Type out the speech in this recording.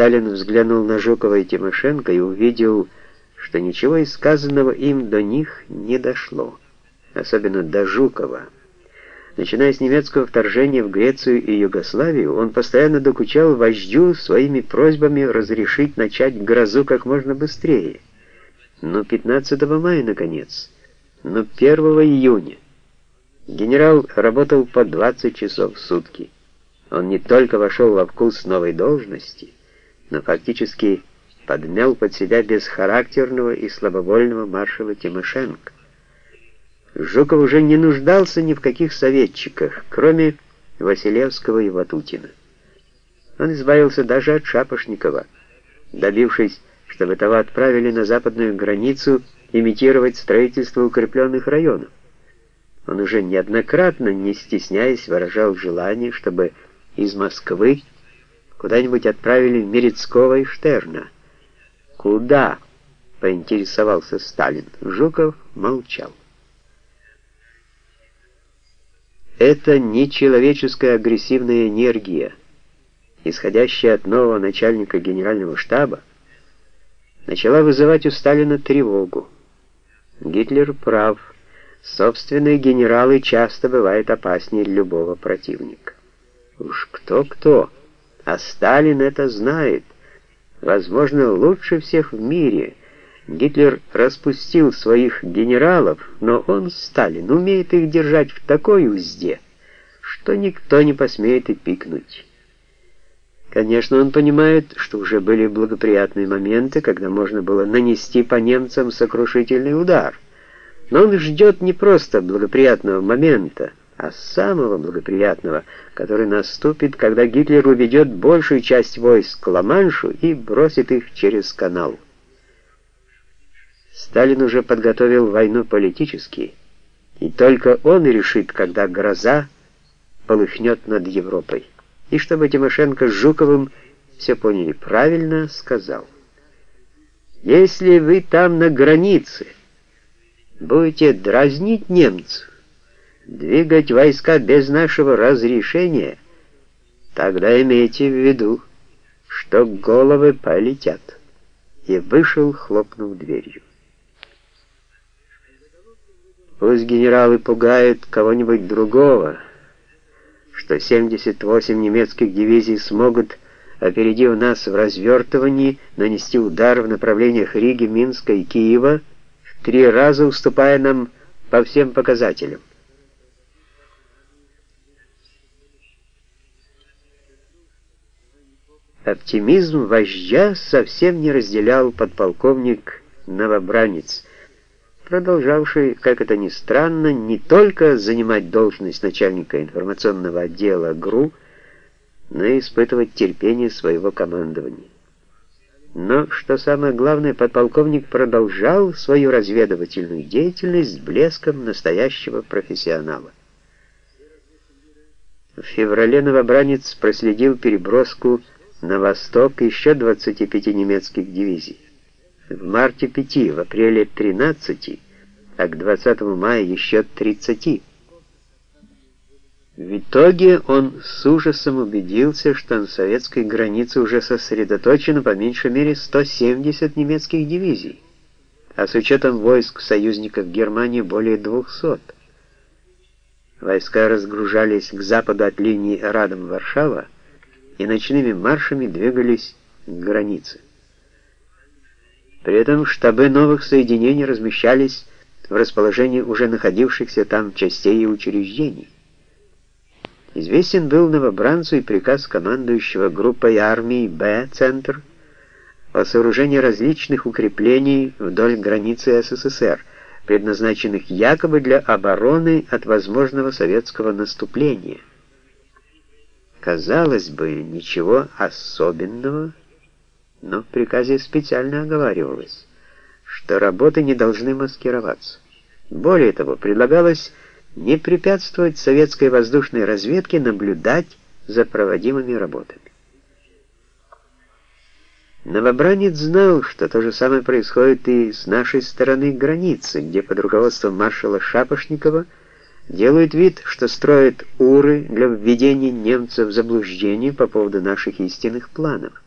Сталин взглянул на Жукова и Тимошенко и увидел, что ничего из сказанного им до них не дошло, особенно до Жукова. Начиная с немецкого вторжения в Грецию и Югославию, он постоянно докучал вождю своими просьбами разрешить начать грозу как можно быстрее. Но 15 мая, наконец, но 1 июня. Генерал работал по 20 часов в сутки. Он не только вошел во вкус новой должности, но фактически подмял под себя бесхарактерного и слабовольного маршала Тимошенко. Жуков уже не нуждался ни в каких советчиках, кроме Василевского и Ватутина. Он избавился даже от Шапошникова, добившись, чтобы того отправили на западную границу имитировать строительство укрепленных районов. Он уже неоднократно, не стесняясь, выражал желание, чтобы из Москвы куда-нибудь отправили Мерецкого и Штерна. «Куда?» — поинтересовался Сталин. Жуков молчал. Это нечеловеческая агрессивная энергия, исходящая от нового начальника генерального штаба, начала вызывать у Сталина тревогу. Гитлер прав. Собственные генералы часто бывают опаснее любого противника. Уж кто-кто, а Сталин это знает. Возможно, лучше всех в мире. Гитлер распустил своих генералов, но он, Сталин, умеет их держать в такой узде, что никто не посмеет и пикнуть. Конечно, он понимает, что уже были благоприятные моменты, когда можно было нанести по немцам сокрушительный удар. Но он ждет не просто благоприятного момента, а самого благоприятного, который наступит, когда Гитлер уведет большую часть войск к Ла-Маншу и бросит их через канал. Сталин уже подготовил войну политически, и только он решит, когда гроза полыхнет над Европой. И чтобы Тимошенко с Жуковым все поняли правильно, сказал, «Если вы там на границе будете дразнить немцев, двигать войска без нашего разрешения, тогда имейте в виду, что головы полетят». И вышел, хлопнув дверью. Пусть генералы пугают кого-нибудь другого, что 78 немецких дивизий смогут, опередив нас в развертывании, нанести удар в направлениях Риги, Минска и Киева, в три раза уступая нам по всем показателям. Оптимизм вождя совсем не разделял подполковник Новобранец, продолжавший, как это ни странно, не только занимать должность начальника информационного отдела ГРУ, но и испытывать терпение своего командования. Но, что самое главное, подполковник продолжал свою разведывательную деятельность с блеском настоящего профессионала. В феврале новобранец проследил переброску на восток еще 25 немецких дивизий в марте 5, в апреле 13, а к 20 мая еще 30. В итоге он с ужасом убедился, что на советской границе уже сосредоточено по меньшей мере 170 немецких дивизий, а с учетом войск союзников Германии более 200. Войска разгружались к западу от линии Радом-Варшава и ночными маршами двигались к границе. При этом штабы новых соединений размещались в расположении уже находившихся там частей и учреждений. Известен был новобранцу и приказ командующего группой армий «Б» «Центр» о сооружении различных укреплений вдоль границы СССР, предназначенных якобы для обороны от возможного советского наступления. Казалось бы, ничего особенного но в приказе специально оговаривалось, что работы не должны маскироваться. Более того, предлагалось не препятствовать советской воздушной разведке наблюдать за проводимыми работами. Новобранец знал, что то же самое происходит и с нашей стороны границы, где под руководством маршала Шапошникова делают вид, что строят уры для введения немцев в заблуждение по поводу наших истинных планов.